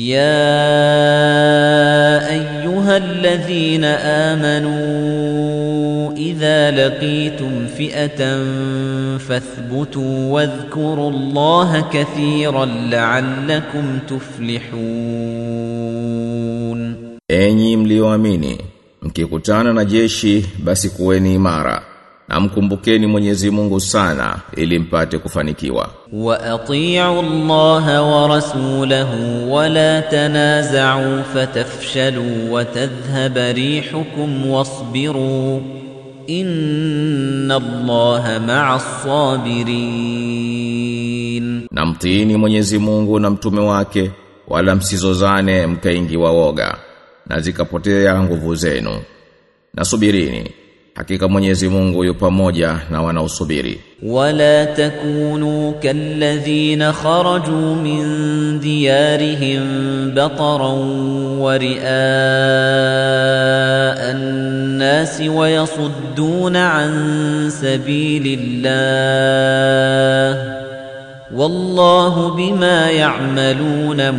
يا ايها الذين امنوا اذا لقيتم فئه فاثبتوا واذكروا الله كثيرا لعلكم تفلحون Enyi mlioamini, mkikutana na jeshi basi imara. na mkumbukeni Mwenyezi Mungu sana ili mpate kufanikiwa. Wa atii'u Allah wa rasulahu wa la tanaza'u fatafshalu wa tadhhaba rihukum wasbiru inna Allah ma'as sabirin. Na mtiini Mwenyezi Mungu na mtume wake wala msizozane mkaingiwa woga na zikapotea nguvu zenu. Nasubirini hakika Mwenyezi Mungu yu pamoja na wanaosubiri. ولا تكونوا كالذين خرجوا من ديارهم بطرا ورئاء الناس ويصدون عن سبيل الله والله بما يعملون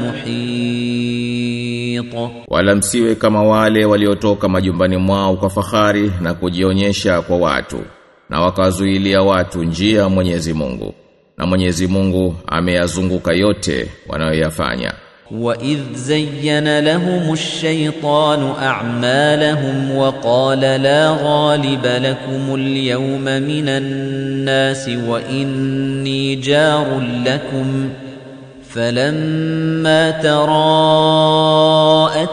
محيط Wala msiwe kama wale waliotoka majumbani mwao kwa fahari na kujionyesha kwa watu na wakazuilia watu njia Mwenyezi Mungu. Na Mwenyezi Mungu ameyazunguka yote wanayoyafanya. وَإِذْ زَيَّنَ لَهُمُ الشَّيْطَانُ أَعْمَالَهُمْ وَقَالَ لَا غَالِبَ لَكُمُ الْيَوْمَ مِنَ النَّاسِ وَإِنِّي جَارٌ لَكُمْ فَلَمَّا تَرَاءَتِ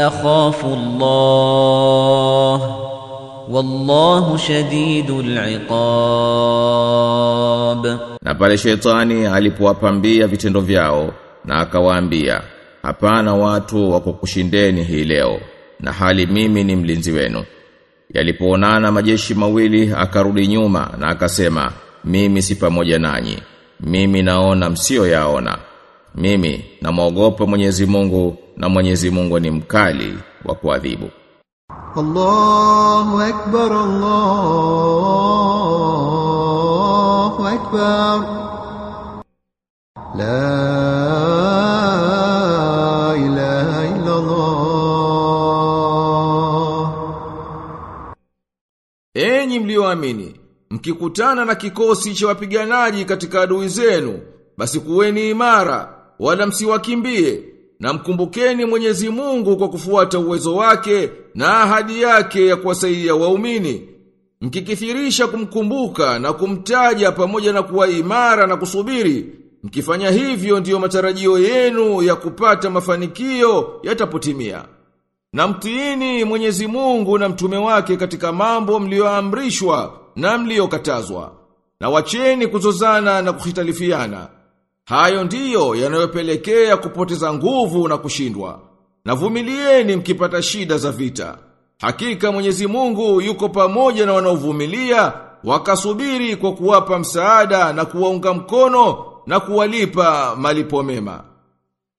أَخَافُ اللَّهَ وَاللَّهُ شَدِيدُ الْعِقَابِ Na pale shetani alipowapambia vitendo vyao na akawaambia, hapana watu wa kukushindeni hii leo na hali mimi ni mlinzi wenu. Yalipoonana majeshi mawili akarudi nyuma na akasema, mimi si pamoja nanyi. Mimi naona msio yaona. Mimi namwogopa Mwenyezi Mungu na Mwenyezi Mungu ni mkali wa kuadhibu. Allahu akbar Allahu akbar. La ilaha illa Allah Enyi mlioamini mkikutana na kikosi cha wapiganaji katika adui zenu basi kuweni imara wala msiwakimbie na mkumbukeni Mwenyezi Mungu kwa kufuata uwezo wake na ahadi yake ya kuwasaidia waumini. Mkikithirisha kumkumbuka na kumtaja pamoja na kuwa imara na kusubiri, mkifanya hivyo ndiyo matarajio yenu ya kupata mafanikio yatapotimia. Na mtiini Mwenyezi Mungu na mtume wake katika mambo mlioamrishwa na mliokatazwa. Na wacheni kuzozana na kuhitalifiana. Hayo ndiyo yanayopelekea kupoteza nguvu na kushindwa. Na vumilieni mkipata shida za vita. Hakika Mwenyezi Mungu yuko pamoja na wanaovumilia wakasubiri kwa kuwapa msaada na kuwaunga mkono na kuwalipa malipo mema.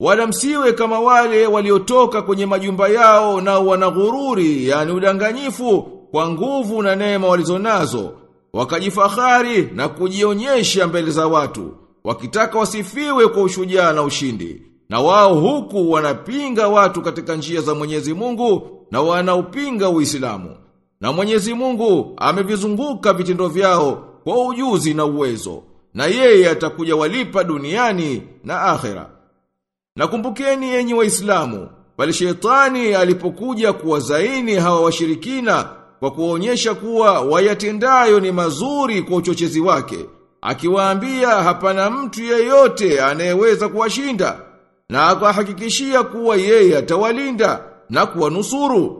Wala msiwe kama wale waliotoka kwenye majumba yao na wanaghururi, yani udanganyifu, kwa nguvu na neema walizonazo, wakajifahari na kujionyesha mbele za watu, wakitaka wasifiwe kwa ushujaa na ushindi. Na wao huku wanapinga watu katika njia za Mwenyezi Mungu na wanaupinga Uislamu. Na Mwenyezi Mungu amevizunguka vitendo vyao kwa ujuzi na uwezo, na yeye atakuja walipa duniani na akhera. Na kumbukeni enyi waislamu, pali shetani alipokuja kuwazaini hawa washirikina kwa kuonyesha kuwa wayatendayo ni mazuri kwa uchochezi wake, akiwaambia hapana mtu yeyote anayeweza kuwashinda, na akahakikishia kuwa yeye atawalinda na kuwanusuru.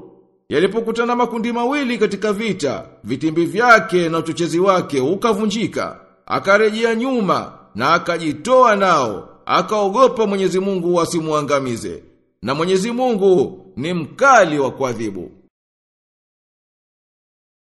Yalipokutana makundi mawili katika vita, vitimbi vyake na uchochezi wake ukavunjika, akarejea nyuma na akajitoa nao akaogopa Mwenyezi Mungu asimuangamize. Na Mwenyezi Mungu ni mkali wa kuadhibu.